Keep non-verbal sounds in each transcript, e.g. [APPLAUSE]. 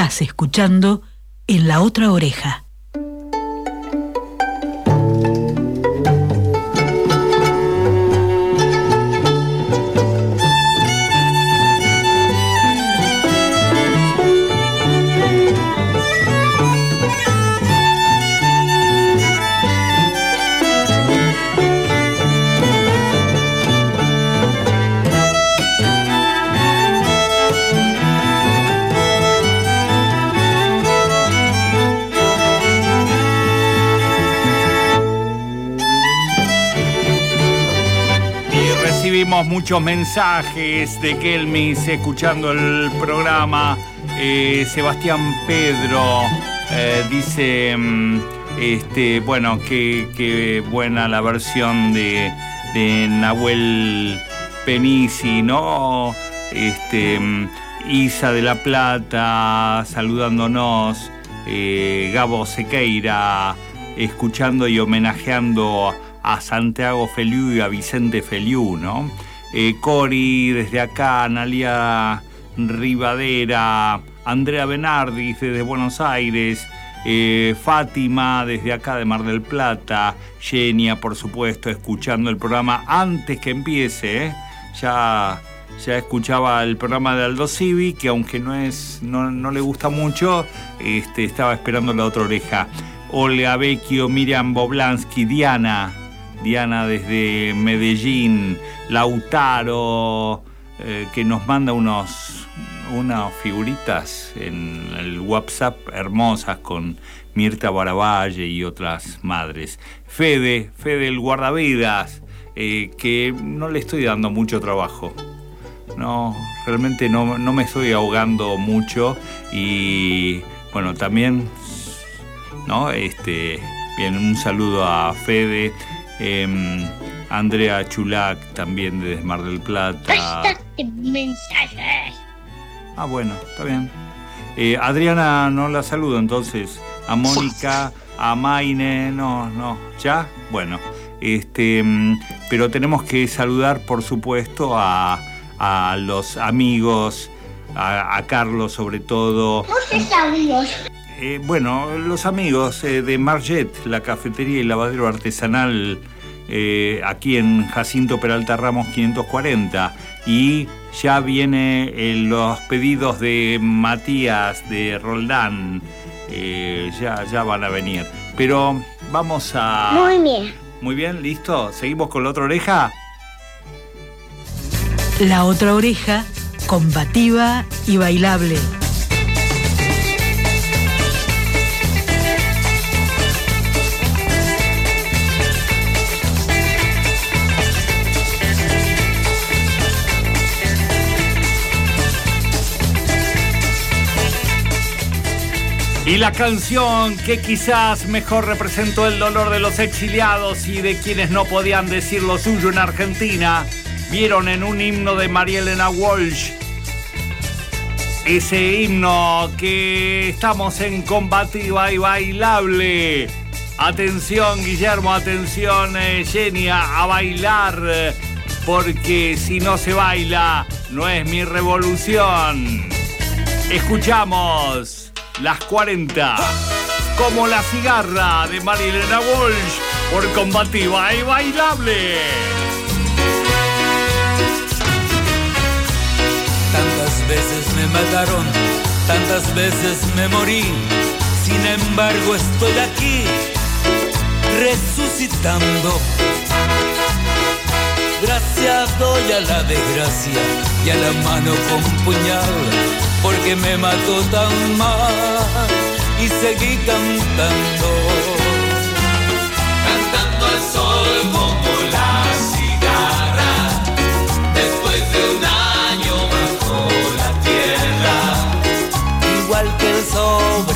Estás escuchando en la otra oreja. Muchos mensajes de Kelmis escuchando el programa. Eh, Sebastián Pedro eh, dice, mm, este, bueno, que, buena la versión de, Nahuel Penisi, ¿no? Este, mm, Isa de la Plata saludándonos, eh, Gabo Sequeira escuchando y homenajeando a Santiago Feliu y a Vicente Feliu, ¿no? Eh, Cori desde acá, Analia Rivadera, Andrea Benardis desde Buenos Aires, eh, Fátima desde acá de Mar del Plata, Genia, por supuesto, escuchando el programa antes que empiece, ¿eh? ya, ya escuchaba el programa de Aldo Civi, que aunque no, es, no, le gusta mucho, este, estaba esperando la otra oreja. Olga Vecchio, Miriam Boblansky, Diana, Diana desde Medellín, Lautaro, eh, que nos manda unos, unas figuritas en el WhatsApp hermosas con Mirta Baravalle y otras madres. Fede, Fede el guardavidas, eh, que no le estoy dando mucho trabajo. No, realmente no, no me estoy ahogando mucho y bueno, también, ¿no? Este, bien, un saludo a Fede Em, Andrea Chulac también de Mar del Plata. mensajes. Ah, bueno, está bien. Eh, Adriana no la saludo entonces. A Mónica, a Maine, no, no. ¿Ya? Bueno. Este, em, pero tenemos que saludar, por supuesto, a, los amigos, a, Carlos sobre todo. ¿Qué amigos? Eh, bueno, los amigos eh, de Marget, la cafetería y lavadero artesanal eh, aquí en Jacinto Peralta Ramos 540. Y ya vienen los pedidos de Matías, de Roldán. ya, ya van a venir. Pero vamos a. Muy bien. Muy bien, listo. ¿Seguimos con la otra oreja? La otra oreja, combativa y bailable. Y la canción que quizás mejor representó el dolor de los exiliados y de quienes no podían decir lo suyo en Argentina, vieron en un himno de María Elena Walsh. Ese himno que estamos en combativa y bailable. Atención Guillermo, atención Genia, eh, a bailar, porque si no se baila, no es mi revolución. Escuchamos las 40. Como la cigarra de Marilena Walsh por combativa y bailable. Tantas veces me mataron, tantas veces me morí. Sin embargo estoy aquí, resucitando. Gracias doy a la desgracia y a la mano con puñal porque me mató tan mal y seguí cantando. Cantando al sol como la cigarra, después de un año bajo la tierra. Igual que el sobreviviente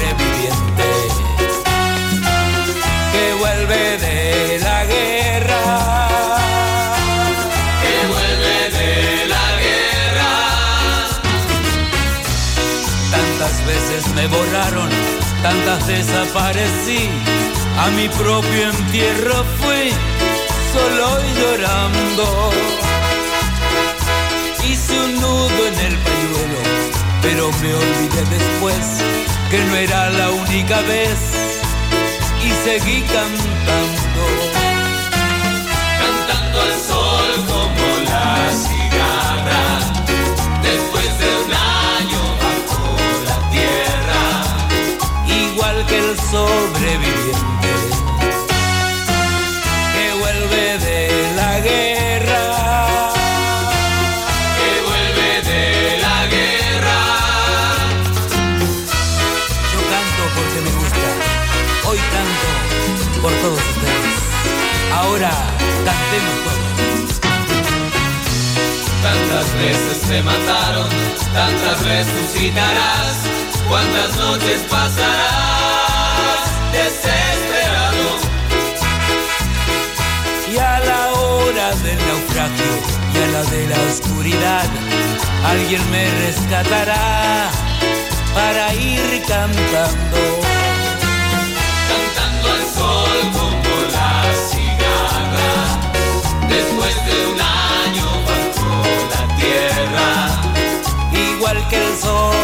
tantas desaparecí, a mi propio entierro fui, solo y llorando. Hice un nudo en el pañuelo pero me olvidé después que no era la única vez y seguí cantando. Que el sobreviviente que vuelve de la guerra. que vuelve de la guerra. Yo canto porque me gusta, hoy canto por todos ustedes. Ahora cantemos todos. Tantas veces te mataron, tantas resucitarás, cuántas noches pasarás desesperado. Y a la hora del naufragio y a la de la oscuridad, alguien me rescatará para ir cantando. cantando al sol como la cigarra, después de un año bajo la tierra, igual que el sobreviviente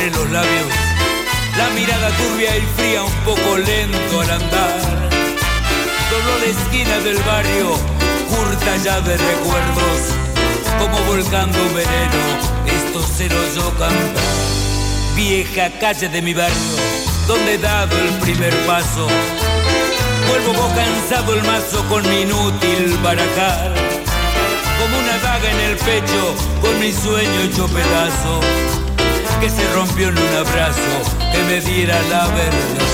entre los labios, la mirada turbia y fría un poco lento al andar. Dobló la esquina del barrio, curta ya de recuerdos, como volcando un veneno, esto se lo yo cantar. Vieja calle de mi barrio, donde he dado el primer paso, vuelvo cansado el mazo con mi inútil barajar, como una daga en el pecho, con mi sueño hecho pedazo, que se rompió en un abrazo que me diera la verdad.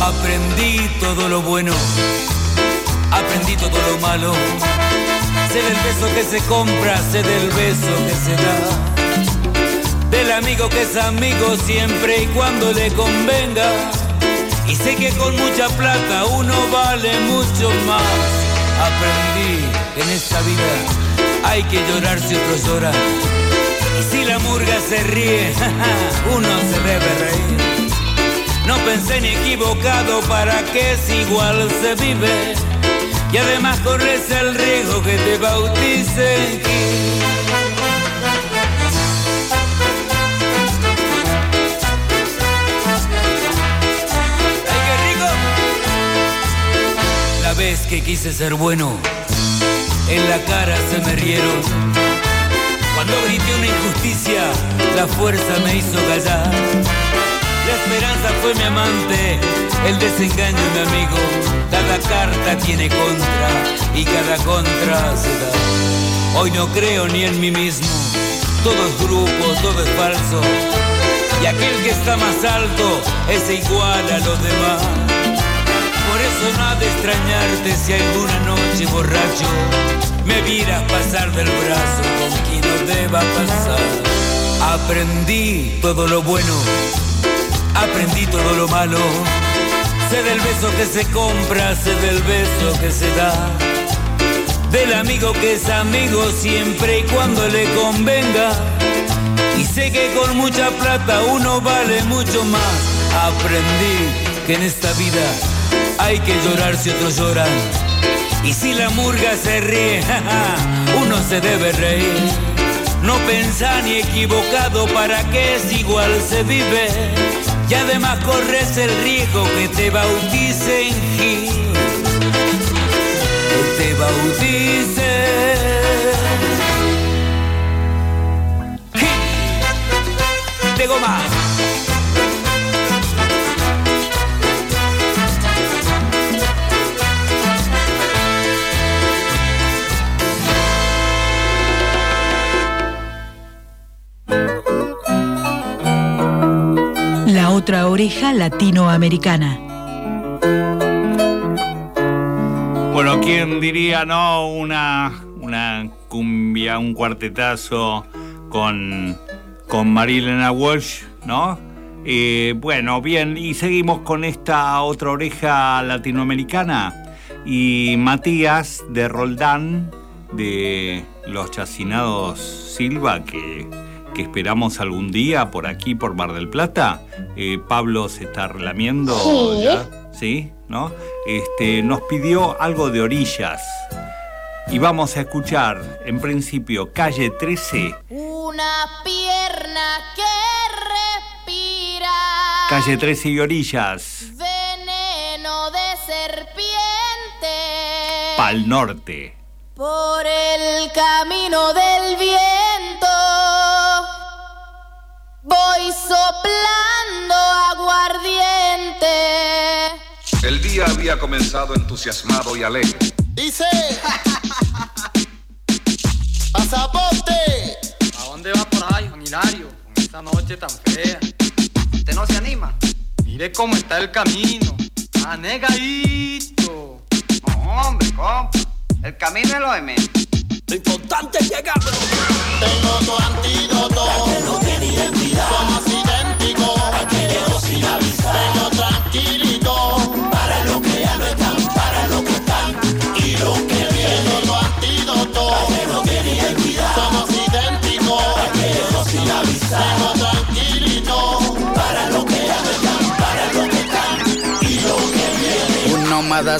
Aprendí todo lo bueno, aprendí todo lo malo. Sé del beso que se compra, sé del beso que se da. Del amigo que es amigo siempre y cuando le convenga. Y sé que con mucha plata uno vale mucho más. Aprendí en esta vida hay que llorar si otros lloran. Si la murga se ríe, [LAUGHS] uno se debe reír. No pensé ni equivocado para que es igual se vive. Y además corres el riesgo que te bauticen. ¡Ay, qué rico! La vez que quise ser bueno, en la cara se me rieron. Cuando grité una injusticia, la fuerza me hizo callar. La esperanza fue mi amante, el desengaño mi amigo. Cada carta tiene contra y cada contra se da. Hoy no creo ni en mí mismo, todo es grupo, todo es falso. Y aquel que está más alto es igual a los demás. Por eso no ha de extrañarte si alguna noche borracho me vieras pasar del brazo con quien pasar. Aprendí todo lo bueno, aprendí todo lo malo. Sé del beso que se compra, sé del beso que se da. Del amigo que es amigo siempre y cuando le convenga. Y sé que con mucha plata uno vale mucho más. Aprendí que en esta vida hay que llorar si otros lloran. Y si la murga se ríe, [LAUGHS] uno se debe reír. No pensar ni equivocado para que es igual se vive. Y además corres el riesgo que te bauticen Gil. Que te bauticen. Gil. De goma. Otra oreja latinoamericana. Bueno, ¿quién diría, no? Una, una cumbia, un cuartetazo con, con Marilena Walsh, ¿no? Eh, bueno, bien, y seguimos con esta otra oreja latinoamericana. Y Matías de Roldán, de los chacinados Silva, que, que esperamos algún día por aquí, por Mar del Plata. Eh, Pablo se está relamiendo Sí. ya, ¿sí? ¿No? Este, nos pidió algo de orillas. Y vamos a escuchar, en principio, Calle 13, Una pierna que respira. Calle 13 y Orillas, Veneno de serpiente. Pal Norte. Por el camino del viento. Voy soplando aguardiente. El día había comenzado entusiasmado y alegre. Dice. [LAUGHS] Pasaporte. ¿A dónde va por ahí, Juan Hilario? Con esta noche tan fea. ¿Usted no se anima? Mire cómo está el camino. Anegadito. No, hombre, compa. El camino es lo de menos. Lo importante es llegar. Tengo tu antídoto. Yeah.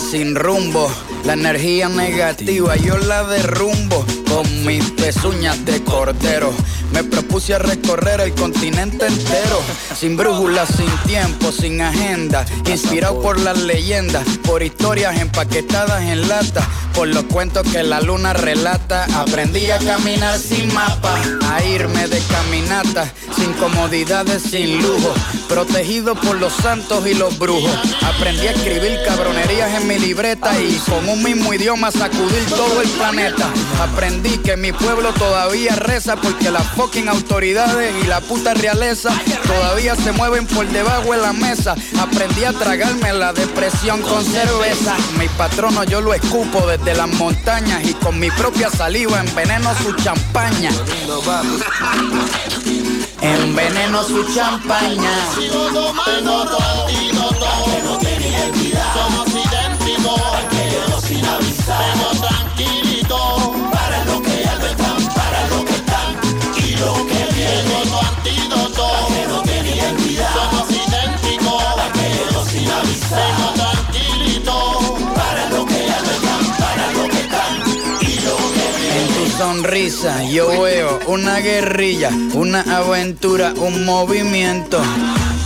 Sin rumbo, la energía negativa yo la derrumbo con mis pezuñas de cordero. Me propuse a recorrer el continente entero, sin brújula, sin tiempo, sin agenda, inspirado por las leyendas, por historias empaquetadas en lata, por los cuentos que la luna relata. Aprendí a caminar sin mapa, a irme de caminata, sin comodidades, sin lujo, protegido por los santos y los brujos. Aprendí a escribir cabronerías en mi libreta y con un mismo idioma sacudir todo el planeta. Aprendí que mi pueblo todavía reza porque las fucking autoridades y la puta realeza todavía se mueven por debajo de la mesa. Aprendí a tragarme la depresión con cerveza. Mi patrono yo lo escupo desde las montañas y con mi propia saliva enveneno su champaña. [LAUGHS] Enveneno su champaña. Sonrisa yo veo una guerrilla, una aventura, un movimiento.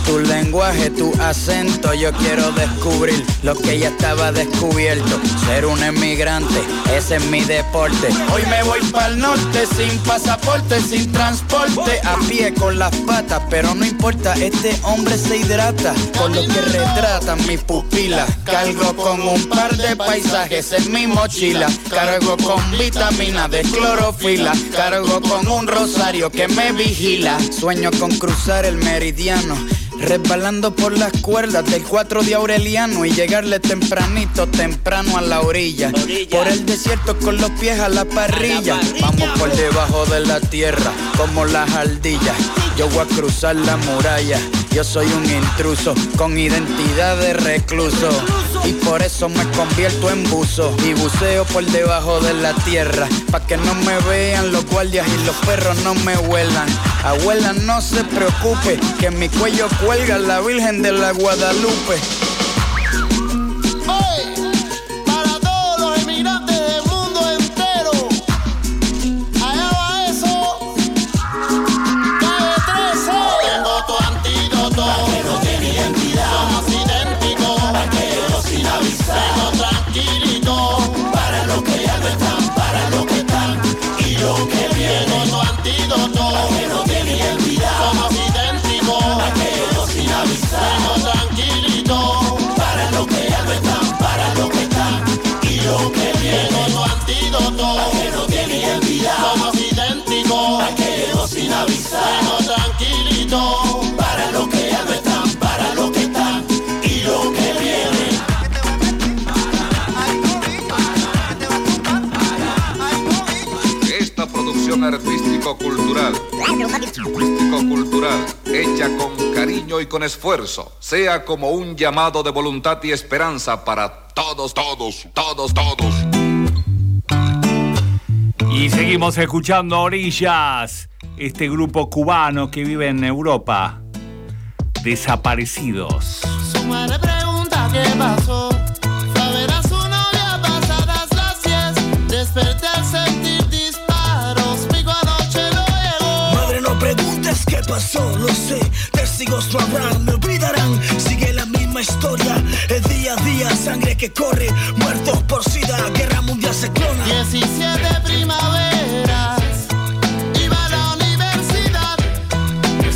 Tu lenguaje, tu acento, yo quiero descubrir lo que ya estaba descubierto. Ser un emigrante, ese es mi deporte. Hoy me voy para el norte sin pasaporte, sin transporte, a pie con las patas, pero no importa, este hombre se hidrata con lo que retratan mis pupilas. Cargo con un par de paisajes en mi mochila, cargo con vitamina de clorofila, cargo con un rosario que me vigila. Sueño con cruzar el meridiano. Resbalando por las cuerdas del 4 de Aureliano y llegarle tempranito, temprano a la orilla. Por el desierto con los pies a la parrilla. Vamos por debajo de la tierra, como las ardillas. Yo voy a cruzar la muralla. Yo soy un intruso con identidad de recluso. Y por eso me convierto en buzo. Y buceo por debajo de la tierra. Pa' que no me vean los guardias y los perros no me huelan. Abuela, no se preocupe, que mi cuello cuelga la Virgen de la Guadalupe. Tranquilito. Para lo que ya no están, para lo que están y lo que viene. Esta producción artístico-cultural político-cultural, hecha con cariño y con esfuerzo, sea como un llamado de voluntad y esperanza para todos, todos, todos, todos. Y seguimos escuchando Orillas, este grupo cubano que vive en Europa. Desaparecidos. Su madre pregunta qué pasó. Saber a su novia pasadas las 10. Desperté al sentir disparos. Pico anoche no llegó. Madre, no preguntes qué pasó, lo sé. Testigos no habrán, me olvidarán. Sigue la misma historia, el día a día, sangre que corre. Muertos por sida, guerra mundial se clona. 17 primaveras.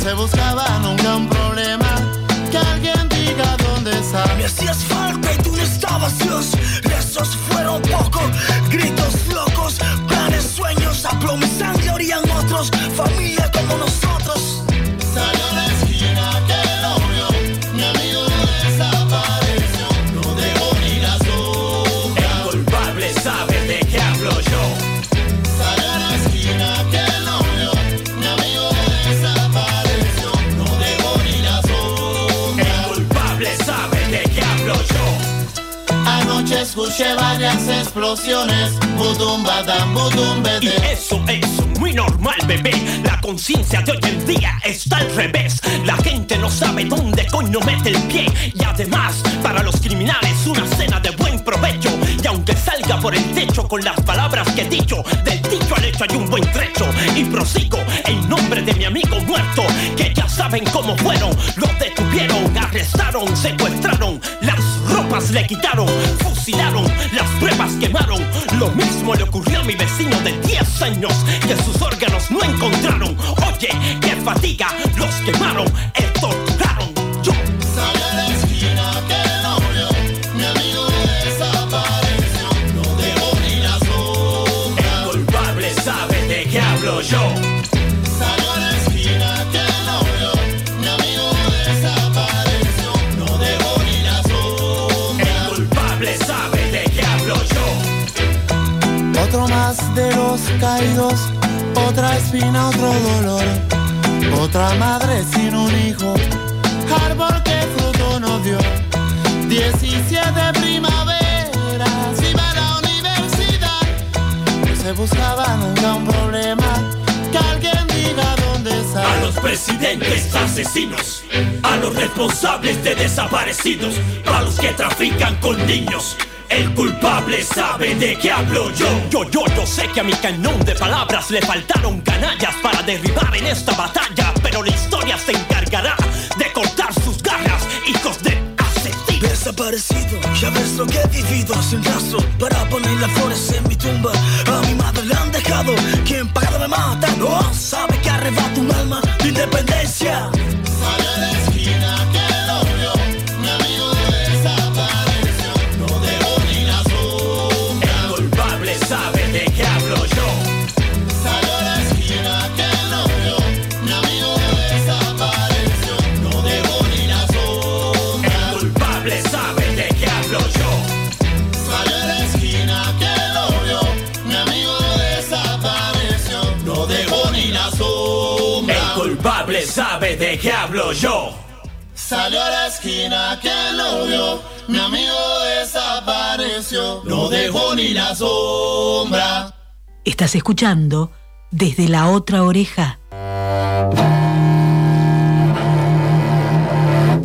Se buscaba nunca un problema. Que alguien diga dónde está. Me hacías falta y tú no estabas, Dios. Rezos fueron poco, gritos locos, planes, sueños, a y sangre orían otros. Familia como nosotros. Varias explosiones. Budum badam, budum Y eso es muy normal, bebé. La conciencia de hoy en día está al revés. La gente no sabe dónde coño mete el pie. Y además, para los criminales, una cena de buen Y aunque salga por el techo con las palabras que he dicho, del dicho al hecho hay un buen trecho. Y prosigo en nombre de mi amigo muerto, que ya saben cómo fueron. Lo detuvieron, arrestaron, secuestraron, las ropas le quitaron, fusilaron, las pruebas quemaron. Lo mismo le ocurrió a mi vecino de 10 años, que sus órganos no encontraron. Oye, qué fatiga, los quemaron, torturaron. Salió a la esquina que lo vio. Mi amigo desapareció. No dejó ni la sombra. El culpable sabe de qué hablo yo. Otro más de los caídos. Otra espina, otro dolor. Otra madre sin un hijo. Árbol que fruto no dio. 17 primaveras. Iba a la universidad. No se buscaba nunca un problema. A los presidentes asesinos, a los responsables de desaparecidos, a los que trafican con niños. El culpable sabe de qué hablo yo. Yo, yo, yo sé que a mi cañón de palabras le faltaron canallas para derribar en esta batalla, pero la historia se encargará de cortar Desaparecido, ya ves lo que he vivido sin rastro para poner las flores en mi tumba. A mi madre le han dejado, quien pagado me mata. No sabe que arrebata un alma de independencia. Sabe de qué hablo yo. Salió a la esquina que lo vio. Mi amigo desapareció. No dejó ni la sombra. Estás escuchando desde la otra oreja.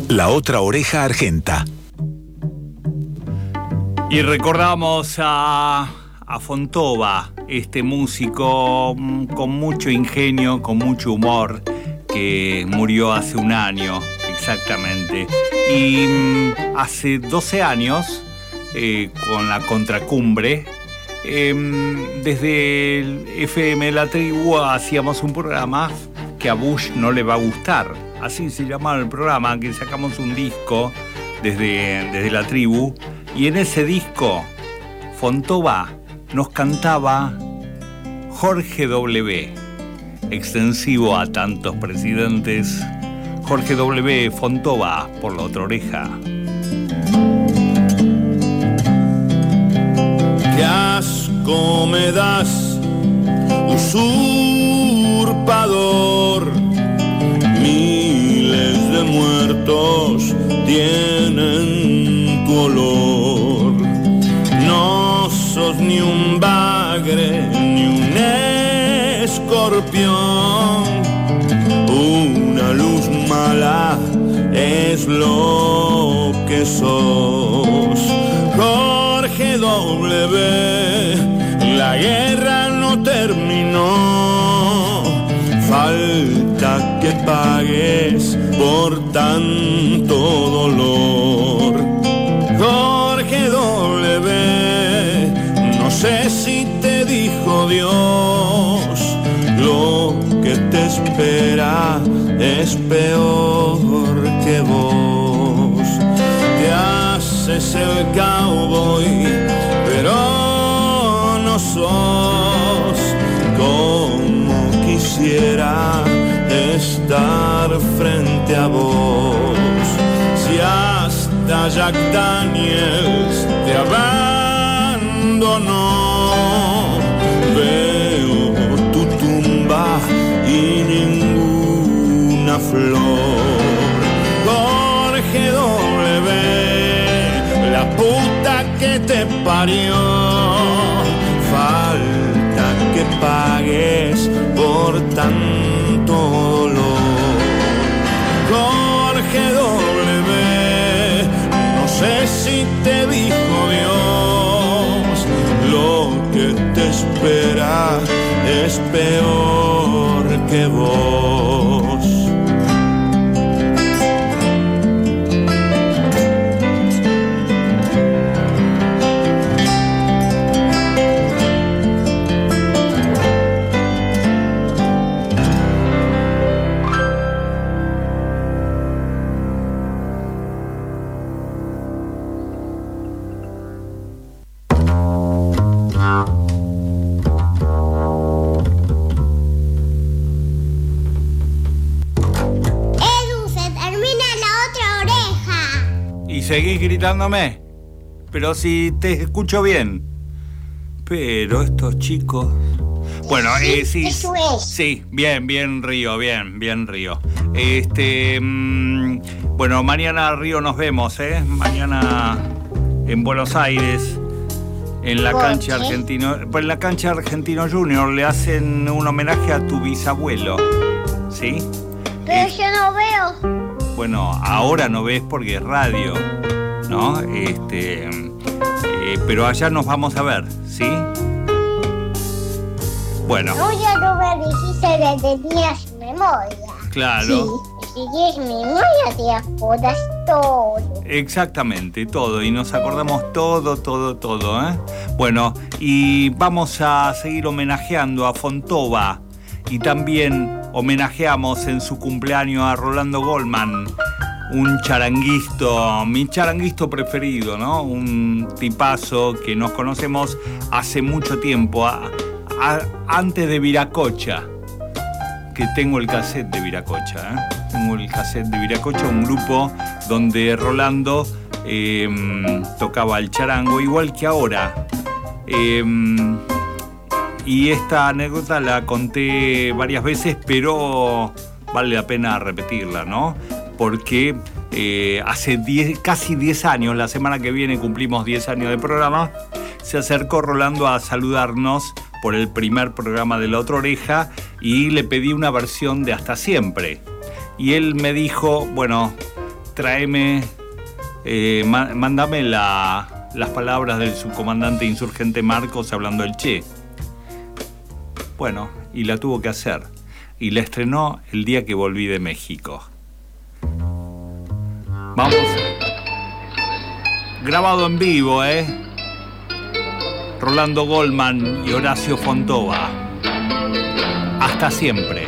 La otra oreja argenta. Y recordamos a, a Fontova, este músico mm, con mucho ingenio, con mucho humor, que murió hace un año exactamente. Y mm, hace 12 años, eh, con la contracumbre, em, desde el FM La Tribu hacíamos un programa que a Bush no le va a gustar. Así se llamaba el programa, que sacamos un disco desde, desde la tribu. Y en ese disco, Fontova nos cantaba Jorge W., extensivo a tantos presidentes, Jorge W. Fontova por la otra oreja. Qué asco me das, usurpador. Miles de muertos tienen tu olor. No sos ni un bagre escorpión. Una luz mala es lo que sos. Jorge W, la guerra no terminó. Falta que pagues por tanto dolor. Jorge W, no sé si te dijo Dios, espera es peor que vos. Te haces el cowboy, pero no sos como quisiera estar frente a vos. Si hasta Jack Daniels te abandonó, flor. Jorge W, la puta que te parió, falta que pagues por tanto dolor. Jorge W, no sé si te dijo Dios, lo que te espera es peor que vos. Pero si te escucho bien. Pero estos chicos. Bueno, eh, sí. eso es. Sí, bien, bien Río, bien, bien Río. Este. mm, bueno, mañana Río nos vemos, ¿eh? Mañana en Buenos Aires. En la ¿Por cancha qué? argentino. Pues en la cancha argentino junior le hacen un homenaje a tu bisabuelo. ¿Sí? Pero yo no veo. Bueno, ahora no ves porque es radio, ¿no? Este, eh, pero allá nos vamos a ver, ¿sí? Bueno, No, ya no me dijiste que tenías memoria. claro, Sí, si tienes memoria te acuerdas todo. exactamente, todo, y nos acordamos todo, todo, todo, ¿eh? Bueno, y vamos a seguir homenajeando a Fontova y también homenajeamos en su cumpleaños a Rolando Goldman. Un charanguisto, mi charanguisto preferido, ¿no? Un tipazo que nos conocemos hace mucho tiempo, antes de Viracocha, que tengo el cassette de Viracocha, ¿eh? Tengo el cassette de Viracocha, un grupo donde Rolando eh, tocaba el charango, igual que ahora. Eh, y esta anécdota la conté varias veces, pero vale la pena repetirla, ¿no? Porque eh, hace 10 casi 10 años, la semana que viene cumplimos 10 años de programa, se acercó Rolando a saludarnos por el primer programa de La Otra Oreja y le pedí una versión de Hasta Siempre. Y él me dijo, bueno, tráeme, eh, má- mándame la- las palabras del subcomandante insurgente Marcos hablando del Che. Bueno, y la tuvo que hacer. Y la estrenó el día que volví de México. Vamos. Grabado en vivo, ¿eh? Rolando Goldman y Horacio Fontova. Hasta siempre.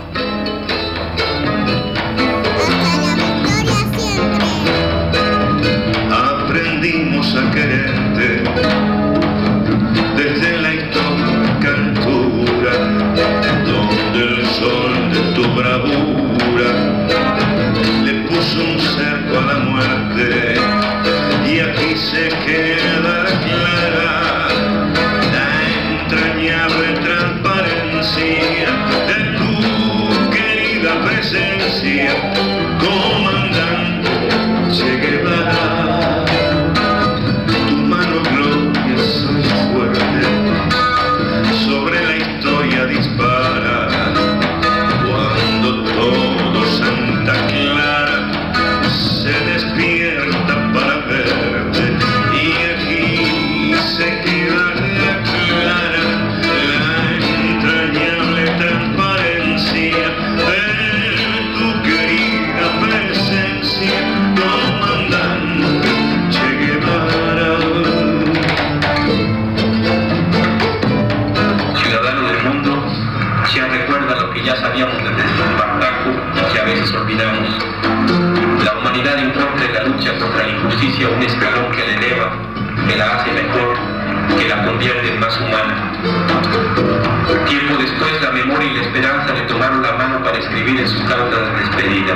Y la esperanza le tomaron la mano para escribir en su carta de despedida.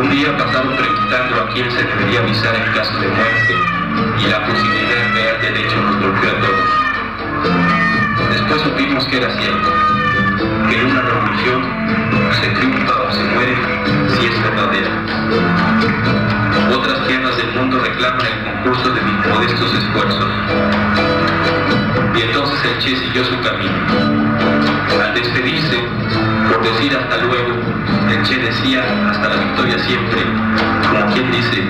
Un día pasaron preguntando a quién se debería avisar en caso de muerte y la posibilidad real del hecho nos golpeó a todos. Después supimos que era cierto, que en una revolución se triunfa o se muere si es verdadera. Otras tierras del mundo reclaman el concurso de mis modestos esfuerzos. Y entonces el Che siguió su camino. Al despedirse, por decir hasta luego, el Che decía hasta la victoria siempre, como quien dice,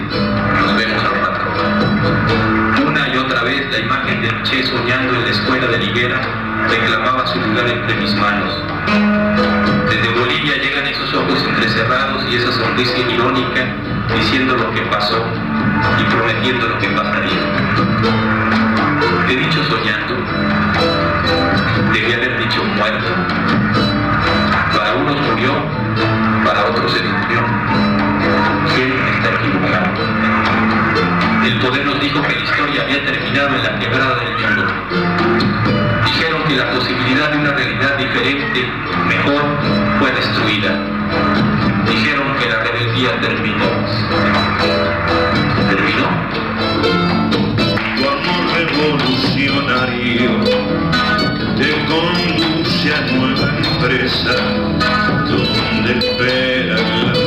nos vemos al rato. Una y otra vez la imagen del Che soñando en la escuela de Liguera reclamaba su lugar entre mis manos. Desde Bolivia llegan esos ojos entrecerrados y esa sonrisa irónica diciendo lo que pasó y prometiendo lo que pasaría. He dicho soñando, debía haber dicho muerto. Para unos murió, para otros se durmió. ¿Quién está equivocado? El poder nos dijo que la historia había terminado en la quebrada del mundo. Dijeron que la posibilidad de una realidad diferente, mejor, fue destruida. Dijeron que la rebeldía. ¿Terminó? Te conduce a nueva empresa donde espera la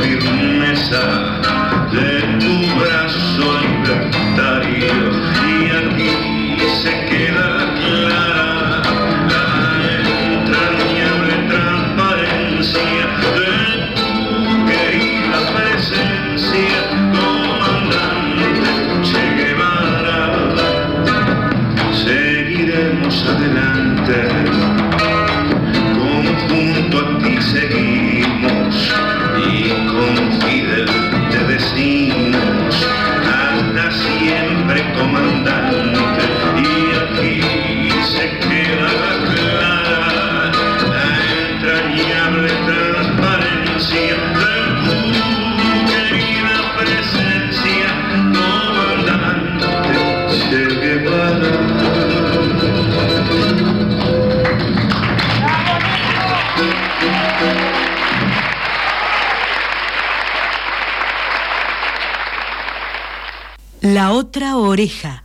oreja.